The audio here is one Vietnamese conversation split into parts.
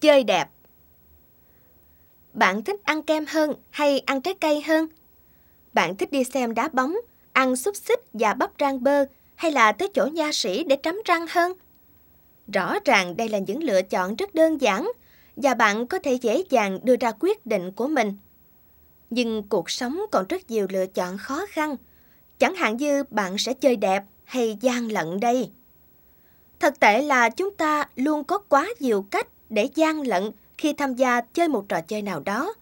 Chơi đẹp Bạn thích ăn kem hơn hay ăn trái cây hơn? Bạn thích đi xem đá bóng, ăn xúc xích và bắp rang bơ hay là tới chỗ nha sĩ để trắm răng hơn? Rõ ràng đây là những lựa chọn rất đơn giản và bạn có thể dễ dàng đưa ra quyết định của mình. Nhưng cuộc sống còn rất nhiều lựa chọn khó khăn. Chẳng hạn như bạn sẽ chơi đẹp hay gian lận đây. Thực tế là chúng ta luôn có quá nhiều cách để gian lận khi tham gia chơi một trò chơi nào đó.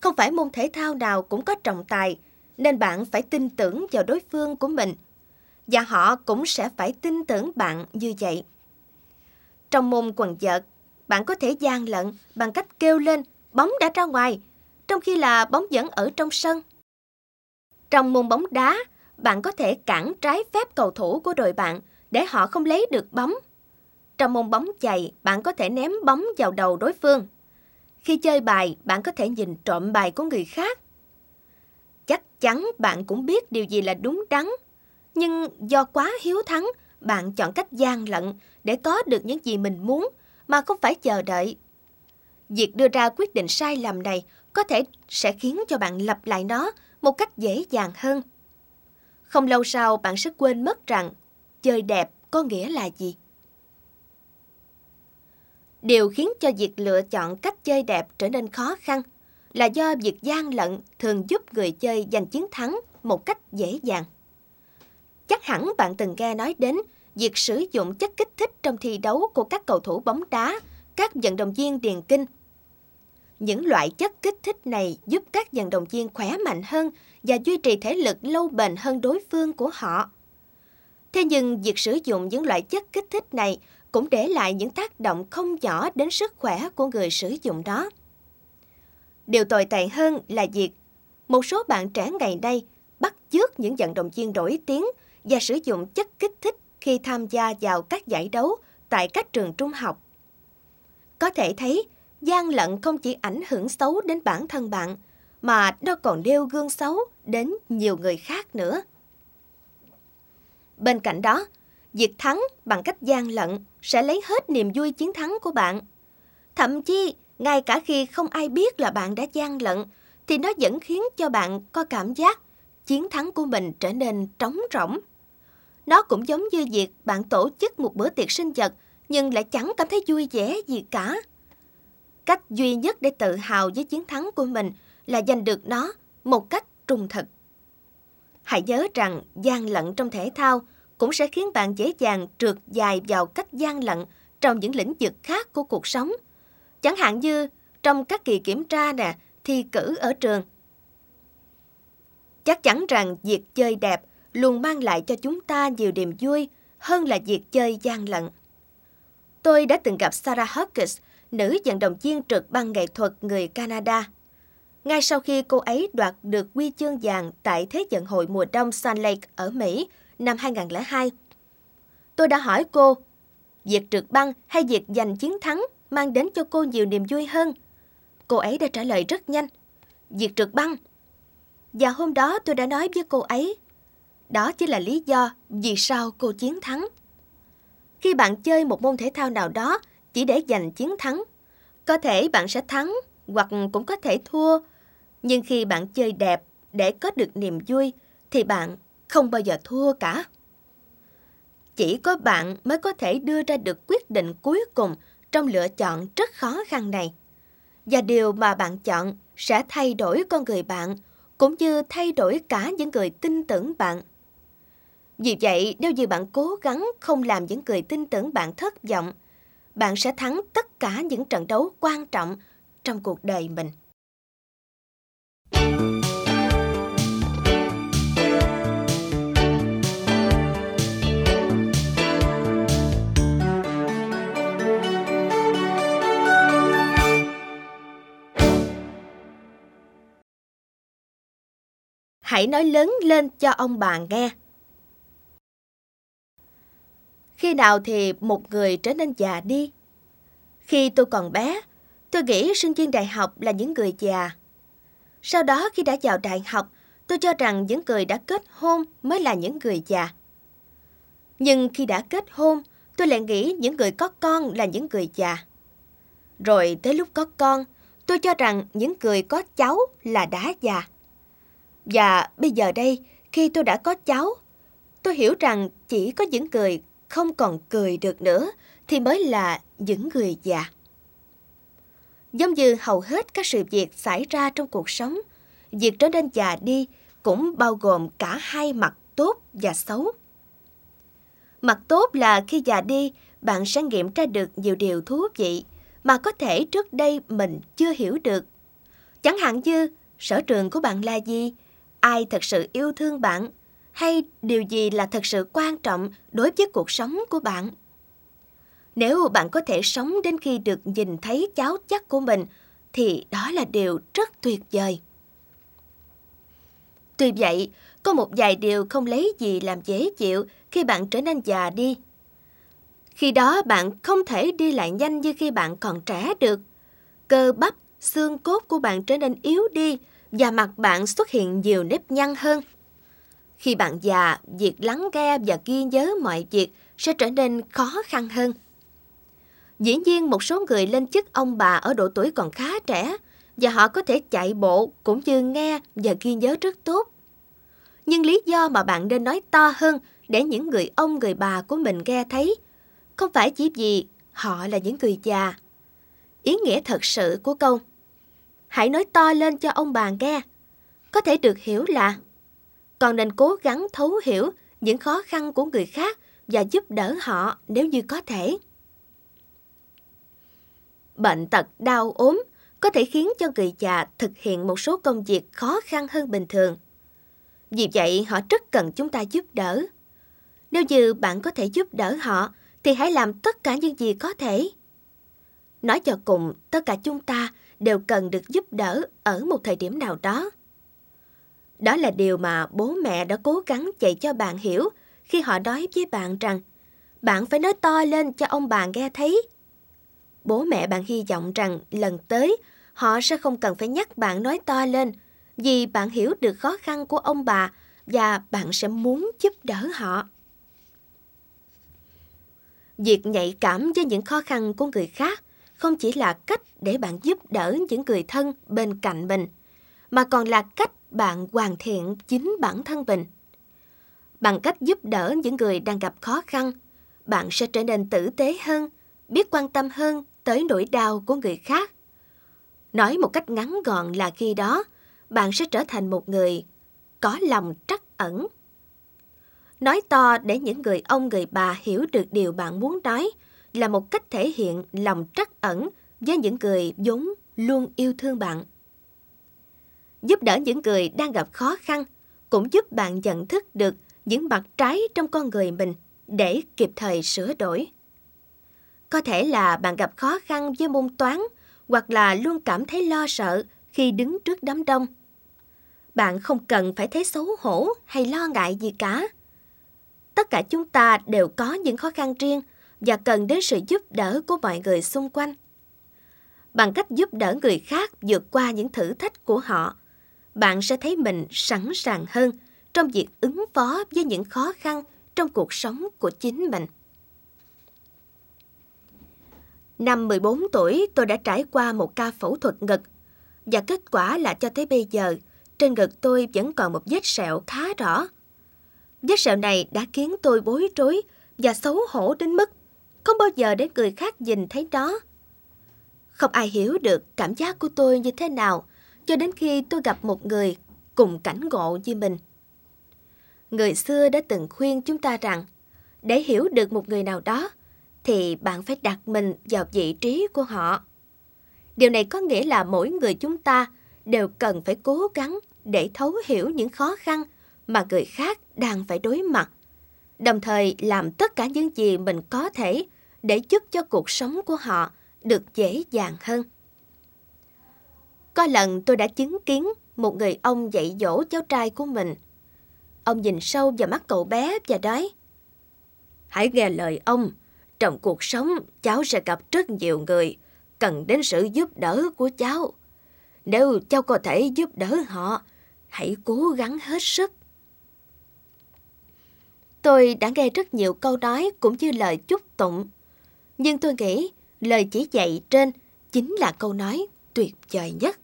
Không phải môn thể thao nào cũng có trọng tài, nên bạn phải tin tưởng vào đối phương của mình. Và họ cũng sẽ phải tin tưởng bạn như vậy. Trong môn quần vợt, bạn có thể gian lận bằng cách kêu lên bóng đã ra ngoài, trong khi là bóng vẫn ở trong sân. Trong môn bóng đá, bạn có thể cản trái phép cầu thủ của đội bạn để họ không lấy được bóng. Trong môn bóng chày, bạn có thể ném bóng vào đầu đối phương. Khi chơi bài, bạn có thể nhìn trộm bài của người khác. Chắc chắn bạn cũng biết điều gì là đúng đắn. Nhưng do quá hiếu thắng, bạn chọn cách gian lận để có được những gì mình muốn mà không phải chờ đợi. Việc đưa ra quyết định sai lầm này có thể sẽ khiến cho bạn lặp lại nó một cách dễ dàng hơn. Không lâu sau bạn sẽ quên mất rằng chơi đẹp có nghĩa là gì. Điều khiến cho việc lựa chọn cách chơi đẹp trở nên khó khăn là do việc gian lận thường giúp người chơi giành chiến thắng một cách dễ dàng. Chắc hẳn bạn từng nghe nói đến việc sử dụng chất kích thích trong thi đấu của các cầu thủ bóng đá, các vận động viên điền kinh. Những loại chất kích thích này giúp các vận động viên khỏe mạnh hơn và duy trì thể lực lâu bền hơn đối phương của họ. Thế nhưng việc sử dụng những loại chất kích thích này cũng để lại những tác động không nhỏ đến sức khỏe của người sử dụng đó. Điều tồi tệ hơn là việc một số bạn trẻ ngày nay bắt chước những vận động viên nổi tiếng và sử dụng chất kích thích khi tham gia vào các giải đấu tại các trường trung học. Có thể thấy, gian lận không chỉ ảnh hưởng xấu đến bản thân bạn, mà nó còn đeo gương xấu đến nhiều người khác nữa. Bên cạnh đó, việc thắng bằng cách gian lận sẽ lấy hết niềm vui chiến thắng của bạn. Thậm chí, ngay cả khi không ai biết là bạn đã gian lận, thì nó vẫn khiến cho bạn có cảm giác chiến thắng của mình trở nên trống rỗng. Nó cũng giống như việc bạn tổ chức một bữa tiệc sinh nhật nhưng lại chẳng cảm thấy vui vẻ gì cả. Cách duy nhất để tự hào với chiến thắng của mình là giành được nó một cách trung thực. Hãy nhớ rằng gian lận trong thể thao cũng sẽ khiến bạn dễ dàng trượt dài vào cách gian lận trong những lĩnh vực khác của cuộc sống. Chẳng hạn như trong các kỳ kiểm tra nè, thi cử ở trường. Chắc chắn rằng việc chơi đẹp luôn mang lại cho chúng ta nhiều niềm vui hơn là việc chơi gian lận. Tôi đã từng gặp Sarah Hawkins, nữ vận động viên trượt băng nghệ thuật người Canada. Ngay sau khi cô ấy đoạt được huy chương vàng tại Thế vận hội mùa đông Salt Lake ở Mỹ năm 2002. Tôi đã hỏi cô, việc trượt băng hay việc giành chiến thắng mang đến cho cô nhiều niềm vui hơn? Cô ấy đã trả lời rất nhanh, việc trượt băng. Và hôm đó tôi đã nói với cô ấy, đó chính là lý do vì sao cô chiến thắng. Khi bạn chơi một môn thể thao nào đó chỉ để giành chiến thắng, có thể bạn sẽ thắng hoặc cũng có thể thua. Nhưng khi bạn chơi đẹp để có được niềm vui thì bạn không bao giờ thua cả. Chỉ có bạn mới có thể đưa ra được quyết định cuối cùng trong lựa chọn rất khó khăn này. Và điều mà bạn chọn sẽ thay đổi con người bạn, cũng như thay đổi cả những người tin tưởng bạn. Vì vậy, nếu như bạn cố gắng không làm những người tin tưởng bạn thất vọng, bạn sẽ thắng tất cả những trận đấu quan trọng trong cuộc đời mình. Hãy nói lớn lên cho ông bà nghe. Khi nào thì một người trở nên già đi? Khi tôi còn bé, tôi nghĩ sinh viên đại học là những người già. Sau đó khi đã vào đại học, tôi cho rằng những người đã kết hôn mới là những người già. Nhưng khi đã kết hôn, tôi lại nghĩ những người có con là những người già. Rồi tới lúc có con, tôi cho rằng những người có cháu là đã già. Và bây giờ đây, khi tôi đã có cháu, tôi hiểu rằng chỉ có những người không còn cười được nữa thì mới là những người già. Giống như hầu hết các sự việc xảy ra trong cuộc sống, việc trở nên già đi cũng bao gồm cả hai mặt tốt và xấu. Mặt tốt là khi già đi, bạn sẽ nghiệm ra được nhiều điều thú vị mà có thể trước đây mình chưa hiểu được. Chẳng hạn như sở trường của bạn là gì, ai thật sự yêu thương bạn, hay điều gì là thật sự quan trọng đối với cuộc sống của bạn. Nếu bạn có thể sống đến khi được nhìn thấy cháu chắc của mình, thì đó là điều rất tuyệt vời. Tuy vậy, có một vài điều không lấy gì làm dễ chịu khi bạn trở nên già đi. Khi đó bạn không thể đi lại nhanh như khi bạn còn trẻ được. Cơ bắp, xương cốt của bạn trở nên yếu đi và mặt bạn xuất hiện nhiều nếp nhăn hơn. Khi bạn già, việc lắng nghe và ghi nhớ mọi việc sẽ trở nên khó khăn hơn. Dĩ nhiên một số người lên chức ông bà ở độ tuổi còn khá trẻ và họ có thể chạy bộ cũng như nghe và ghi nhớ rất tốt. Nhưng lý do mà bạn nên nói to hơn để những người ông người bà của mình nghe thấy không phải chỉ vì họ là những người già. Ý nghĩa thật sự của câu Hãy nói to lên cho ông bà nghe có thể được hiểu là còn nên cố gắng thấu hiểu những khó khăn của người khác và giúp đỡ họ nếu như có thể. Bệnh tật đau ốm có thể khiến cho người già thực hiện một số công việc khó khăn hơn bình thường. Vì vậy, họ rất cần chúng ta giúp đỡ. Nếu như bạn có thể giúp đỡ họ, thì hãy làm tất cả những gì có thể. Nói cho cùng, tất cả chúng ta đều cần được giúp đỡ ở một thời điểm nào đó. Đó là điều mà bố mẹ đã cố gắng dạy cho bạn hiểu khi họ nói với bạn rằng, bạn phải nói to lên cho ông bà nghe thấy. Bố mẹ bạn hy vọng rằng lần tới, họ sẽ không cần phải nhắc bạn nói to lên vì bạn hiểu được khó khăn của ông bà và bạn sẽ muốn giúp đỡ họ. Việc nhạy cảm với những khó khăn của người khác không chỉ là cách để bạn giúp đỡ những người thân bên cạnh mình, mà còn là cách bạn hoàn thiện chính bản thân mình. Bằng cách giúp đỡ những người đang gặp khó khăn, bạn sẽ trở nên tử tế hơn, biết quan tâm hơn tới nỗi đau của người khác. Nói một cách ngắn gọn là khi đó, bạn sẽ trở thành một người có lòng trắc ẩn. Nói to để những người ông người bà hiểu được điều bạn muốn nói là một cách thể hiện lòng trắc ẩn với những người vốn luôn yêu thương bạn. Giúp đỡ những người đang gặp khó khăn cũng giúp bạn nhận thức được những mặt trái trong con người mình để kịp thời sửa đổi. Có thể là bạn gặp khó khăn với môn toán hoặc là luôn cảm thấy lo sợ khi đứng trước đám đông. Bạn không cần phải thấy xấu hổ hay lo ngại gì cả. Tất cả chúng ta đều có những khó khăn riêng và cần đến sự giúp đỡ của mọi người xung quanh. Bằng cách giúp đỡ người khác vượt qua những thử thách của họ, bạn sẽ thấy mình sẵn sàng hơn trong việc ứng phó với những khó khăn trong cuộc sống của chính mình. Năm 14 tuổi, tôi đã trải qua một ca phẫu thuật ngực. Và kết quả là cho tới bây giờ, trên ngực tôi vẫn còn một vết sẹo khá rõ. Vết sẹo này đã khiến tôi bối rối và xấu hổ đến mức không bao giờ để người khác nhìn thấy đó. Không ai hiểu được cảm giác của tôi như thế nào cho đến khi tôi gặp một người cùng cảnh ngộ như mình. Người xưa đã từng khuyên chúng ta rằng để hiểu được một người nào đó thì bạn phải đặt mình vào vị trí của họ. Điều này có nghĩa là mỗi người chúng ta đều cần phải cố gắng để thấu hiểu những khó khăn mà người khác đang phải đối mặt, đồng thời làm tất cả những gì mình có thể để giúp cho cuộc sống của họ được dễ dàng hơn. Có lần tôi đã chứng kiến một người ông dạy dỗ cháu trai của mình. Ông nhìn sâu vào mắt cậu bé và nói Hãy nghe lời ông, trong cuộc sống cháu sẽ gặp rất nhiều người cần đến sự giúp đỡ của cháu. Nếu cháu có thể giúp đỡ họ, hãy cố gắng hết sức. Tôi đã nghe rất nhiều câu nói cũng như lời chúc tụng. Nhưng tôi nghĩ lời chỉ dạy trên chính là câu nói tuyệt vời nhất.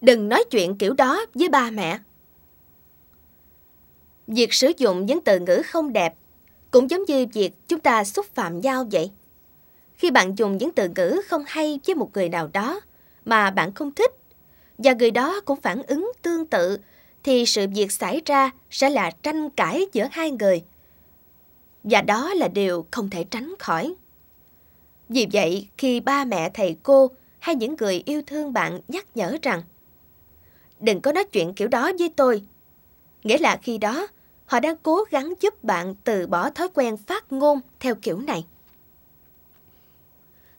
Đừng nói chuyện kiểu đó với ba mẹ. Việc sử dụng những từ ngữ không đẹp cũng giống như việc chúng ta xúc phạm nhau vậy. Khi bạn dùng những từ ngữ không hay với một người nào đó mà bạn không thích và người đó cũng phản ứng tương tự thì sự việc xảy ra sẽ là tranh cãi giữa hai người. Và đó là điều không thể tránh khỏi. Vì vậy, khi ba mẹ thầy cô hay những người yêu thương bạn nhắc nhở rằng đừng có nói chuyện kiểu đó với tôi. Nghĩa là khi đó, họ đang cố gắng giúp bạn từ bỏ thói quen phát ngôn theo kiểu này.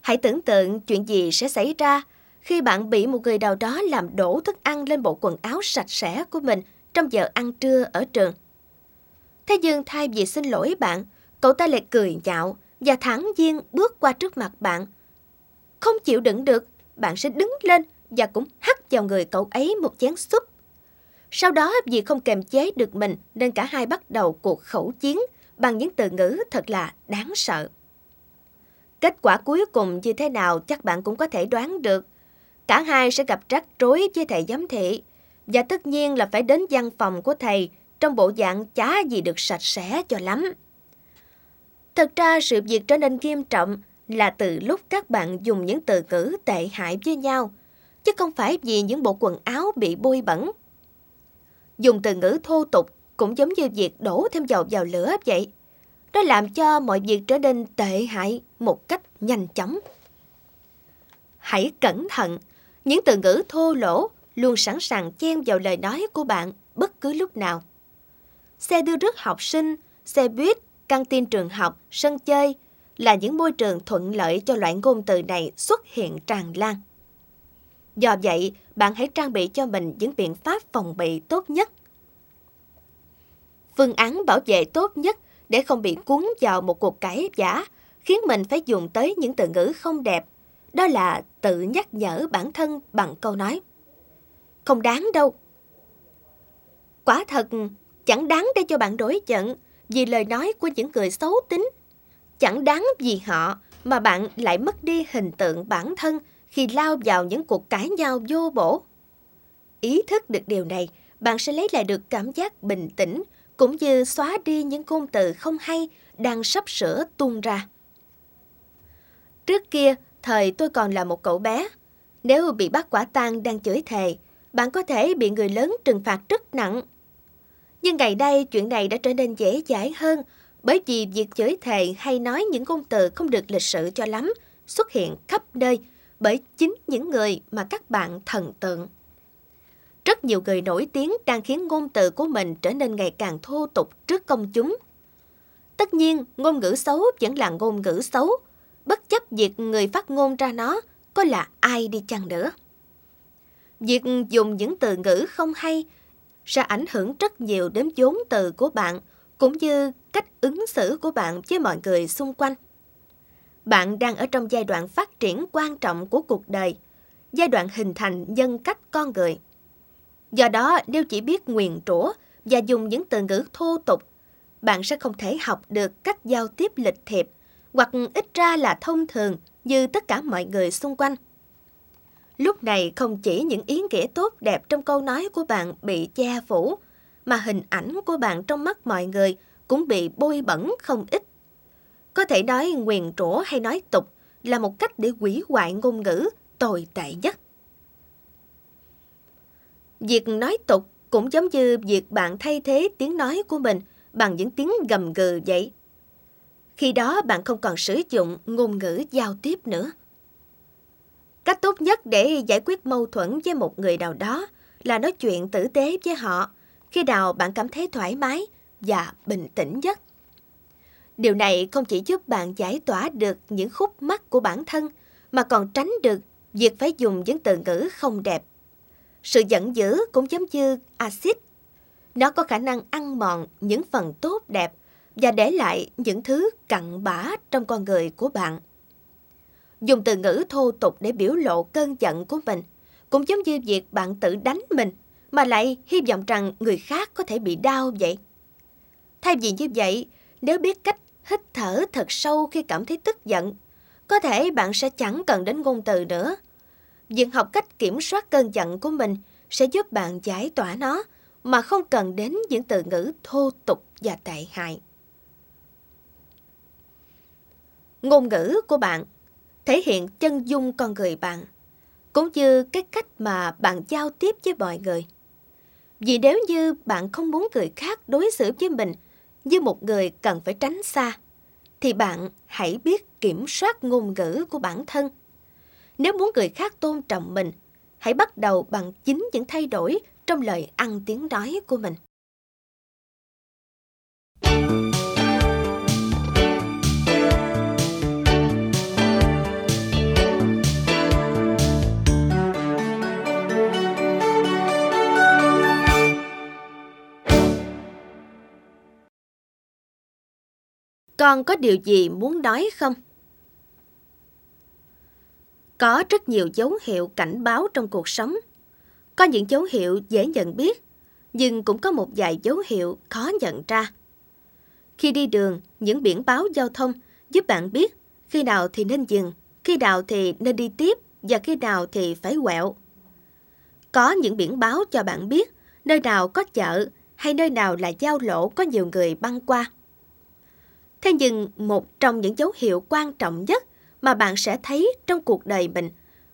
Hãy tưởng tượng chuyện gì sẽ xảy ra khi bạn bị một người nào đó làm đổ thức ăn lên bộ quần áo sạch sẽ của mình trong giờ ăn trưa ở trường. Thế nhưng thay vì xin lỗi bạn, cậu ta lại cười nhạo và thẳng nhiên bước qua trước mặt bạn. Không chịu đựng được, bạn sẽ đứng lên và cũng hắt vào người cậu ấy một chén súp. Sau đó, vì không kềm chế được mình nên cả hai bắt đầu cuộc khẩu chiến bằng những từ ngữ thật là đáng sợ. Kết quả cuối cùng như thế nào chắc bạn cũng có thể đoán được. Cả hai sẽ gặp rắc rối với thầy giám thị và tất nhiên là phải đến văn phòng của thầy trong bộ dạng chá gì được sạch sẽ cho lắm. Thật ra, sự việc trở nên nghiêm trọng là từ lúc các bạn dùng những từ ngữ tệ hại với nhau – chứ không phải vì những bộ quần áo bị bôi bẩn. Dùng từ ngữ thô tục cũng giống như việc đổ thêm dầu vào lửa vậy. Nó làm cho mọi việc trở nên tệ hại một cách nhanh chóng. Hãy cẩn thận, những từ ngữ thô lỗ luôn sẵn sàng chen vào lời nói của bạn bất cứ lúc nào. Xe đưa rước học sinh, xe buýt, căng tin trường học, sân chơi là những môi trường thuận lợi cho loại ngôn từ này xuất hiện tràn lan. Do vậy, bạn hãy trang bị cho mình những biện pháp phòng bị tốt nhất. Phương án bảo vệ tốt nhất để không bị cuốn vào một cuộc cãi giả khiến mình phải dùng tới những từ ngữ không đẹp. Đó là tự nhắc nhở bản thân bằng câu nói. Không đáng đâu. Quả thật, chẳng đáng để cho bạn đối giận vì lời nói của những người xấu tính. Chẳng đáng vì họ mà bạn lại mất đi hình tượng bản thân khi lao vào những cuộc cãi nhau vô bổ. Ý thức được điều này, bạn sẽ lấy lại được cảm giác bình tĩnh cũng như xóa đi những ngôn từ không hay đang sắp sửa tuôn ra. Trước kia, thời tôi còn là một cậu bé. Nếu bị bắt quả tang đang chửi thề, bạn có thể bị người lớn trừng phạt rất nặng. Nhưng ngày đây chuyện này đã trở nên dễ dãi hơn bởi vì việc chửi thề hay nói những ngôn từ không được lịch sự cho lắm xuất hiện khắp nơi bởi chính những người mà các bạn thần tượng. Rất nhiều người nổi tiếng đang khiến ngôn từ của mình trở nên ngày càng thô tục trước công chúng. Tất nhiên, ngôn ngữ xấu vẫn là ngôn ngữ xấu, bất chấp việc người phát ngôn ra nó có là ai đi chăng nữa. Việc dùng những từ ngữ không hay sẽ ảnh hưởng rất nhiều đến vốn từ của bạn cũng như cách ứng xử của bạn với mọi người xung quanh. Bạn đang ở trong giai đoạn phát triển quan trọng của cuộc đời, giai đoạn hình thành nhân cách con người. Do đó, nếu chỉ biết nguyền rủa và dùng những từ ngữ thô tục, bạn sẽ không thể học được cách giao tiếp lịch thiệp hoặc ít ra là thông thường như tất cả mọi người xung quanh. Lúc này không chỉ những ý nghĩa tốt đẹp trong câu nói của bạn bị che phủ, mà hình ảnh của bạn trong mắt mọi người cũng bị bôi bẩn không ít. Có thể nói nguyền rủa hay nói tục là một cách để quỷ hoại ngôn ngữ tồi tệ nhất. Việc nói tục cũng giống như việc bạn thay thế tiếng nói của mình bằng những tiếng gầm gừ vậy. Khi đó bạn không còn sử dụng ngôn ngữ giao tiếp nữa. Cách tốt nhất để giải quyết mâu thuẫn với một người nào đó là nói chuyện tử tế với họ, khi nào bạn cảm thấy thoải mái và bình tĩnh nhất. Điều này không chỉ giúp bạn giải tỏa được những khúc mắc của bản thân, mà còn tránh được việc phải dùng những từ ngữ không đẹp. Sự giận dữ cũng giống như axit. Nó có khả năng ăn mòn những phần tốt đẹp và để lại những thứ cặn bã trong con người của bạn. Dùng từ ngữ thô tục để biểu lộ cơn giận của mình cũng giống như việc bạn tự đánh mình mà lại hy vọng rằng người khác có thể bị đau vậy. Thay vì như vậy, nếu biết cách hít thở thật sâu khi cảm thấy tức giận, có thể bạn sẽ chẳng cần đến ngôn từ nữa. Việc học cách kiểm soát cơn giận của mình sẽ giúp bạn giải tỏa nó mà không cần đến những từ ngữ thô tục và tệ hại. Ngôn ngữ của bạn thể hiện chân dung con người bạn, cũng như cái cách mà bạn giao tiếp với mọi người. Vì nếu như bạn không muốn người khác đối xử với mình với một người cần phải tránh xa, thì bạn hãy biết kiểm soát ngôn ngữ của bản thân. Nếu muốn người khác tôn trọng mình, hãy bắt đầu bằng chính những thay đổi trong lời ăn tiếng nói của mình. Con có điều gì muốn nói không? Có rất nhiều dấu hiệu cảnh báo trong cuộc sống. Có những dấu hiệu dễ nhận biết, nhưng cũng có một vài dấu hiệu khó nhận ra. Khi đi đường, những biển báo giao thông giúp bạn biết khi nào thì nên dừng, khi nào thì nên đi tiếp và khi nào thì phải quẹo. Có những biển báo cho bạn biết nơi nào có chợ hay nơi nào là giao lộ có nhiều người băng qua. Thế nhưng một trong những dấu hiệu quan trọng nhất mà bạn sẽ thấy trong cuộc đời mình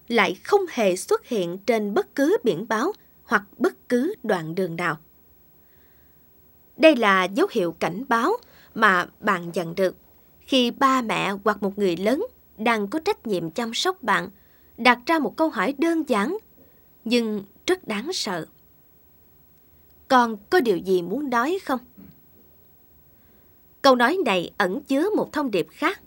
lại không hề xuất hiện trên bất cứ biển báo hoặc bất cứ đoạn đường nào. Đây là dấu hiệu cảnh báo mà bạn nhận được khi ba mẹ hoặc một người lớn đang có trách nhiệm chăm sóc bạn đặt ra một câu hỏi đơn giản nhưng rất đáng sợ. Con có điều gì muốn nói không? Câu nói này ẩn chứa một thông điệp khác.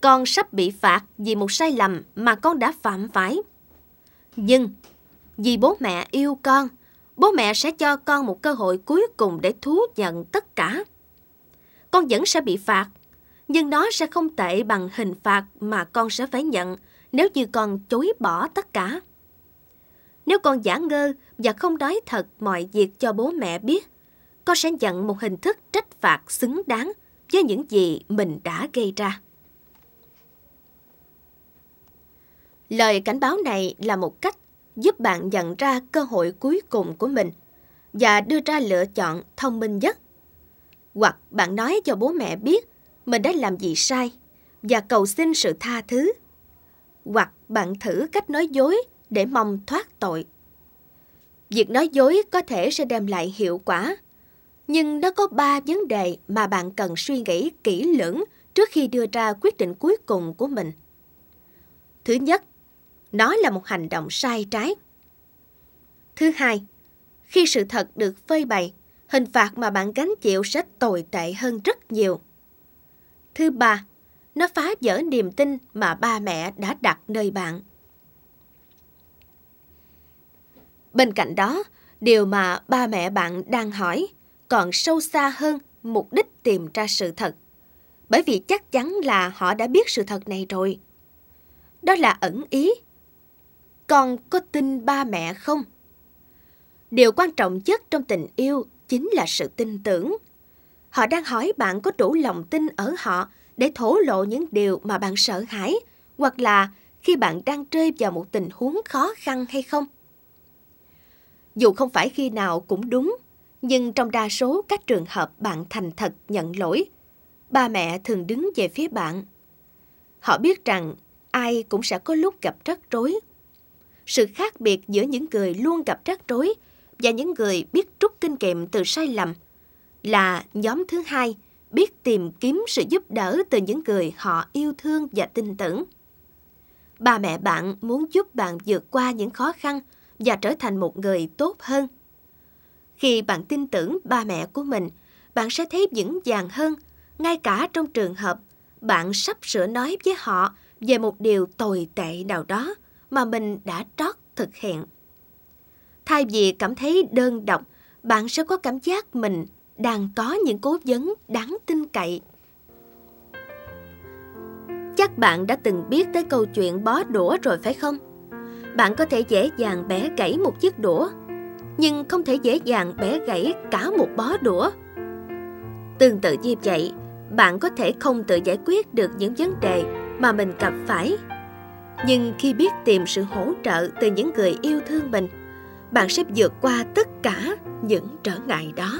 Con sắp bị phạt vì một sai lầm mà con đã phạm phải. Nhưng, vì bố mẹ yêu con, bố mẹ sẽ cho con một cơ hội cuối cùng để thú nhận tất cả. Con vẫn sẽ bị phạt, nhưng nó sẽ không tệ bằng hình phạt mà con sẽ phải nhận nếu như con chối bỏ tất cả. Nếu con giả ngơ và không nói thật mọi việc cho bố mẹ biết, con sẽ nhận một hình thức trách phạt xứng đáng với những gì mình đã gây ra. Lời cảnh báo này là một cách giúp bạn nhận ra cơ hội cuối cùng của mình và đưa ra lựa chọn thông minh nhất. Hoặc bạn nói cho bố mẹ biết mình đã làm gì sai và cầu xin sự tha thứ. Hoặc bạn thử cách nói dối để mong thoát tội. Việc nói dối có thể sẽ đem lại hiệu quả nhưng nó có ba vấn đề mà bạn cần suy nghĩ kỹ lưỡng trước khi đưa ra quyết định cuối cùng của mình. Thứ nhất, nó là một hành động sai trái. Thứ hai, khi sự thật được phơi bày, hình phạt mà bạn gánh chịu sẽ tồi tệ hơn rất nhiều. Thứ ba, nó phá vỡ niềm tin mà ba mẹ đã đặt nơi bạn. Bên cạnh đó, điều mà ba mẹ bạn đang hỏi còn sâu xa hơn mục đích tìm ra sự thật. Bởi vì chắc chắn là họ đã biết sự thật này rồi. Đó là ẩn ý. Con có tin ba mẹ không? Điều quan trọng nhất trong tình yêu chính là sự tin tưởng. Họ đang hỏi bạn có đủ lòng tin ở họ để thổ lộ những điều mà bạn sợ hãi, hoặc là khi bạn đang rơi vào một tình huống khó khăn hay không. Dù không phải khi nào cũng đúng nhưng trong đa số các trường hợp bạn thành thật nhận lỗi, ba mẹ thường đứng về phía bạn. Họ biết rằng ai cũng sẽ có lúc gặp rắc rối. Sự khác biệt giữa những người luôn gặp rắc rối và những người biết rút kinh nghiệm từ sai lầm là nhóm thứ hai biết tìm kiếm sự giúp đỡ từ những người họ yêu thương và tin tưởng. Ba mẹ bạn muốn giúp bạn vượt qua những khó khăn và trở thành một người tốt hơn. Khi bạn tin tưởng ba mẹ của mình, bạn sẽ thấy vững vàng hơn, ngay cả trong trường hợp bạn sắp sửa nói với họ về một điều tồi tệ nào đó mà mình đã trót thực hiện. Thay vì cảm thấy đơn độc, bạn sẽ có cảm giác mình đang có những cố vấn đáng tin cậy. Chắc bạn đã từng biết tới câu chuyện bó đũa rồi phải không? Bạn có thể dễ dàng bẻ gãy một chiếc đũa, nhưng không thể dễ dàng bẻ gãy cả một bó đũa. Tương tự như vậy, bạn có thể không tự giải quyết được những vấn đề mà mình gặp phải. Nhưng khi biết tìm sự hỗ trợ từ những người yêu thương mình, bạn sẽ vượt qua tất cả những trở ngại đó.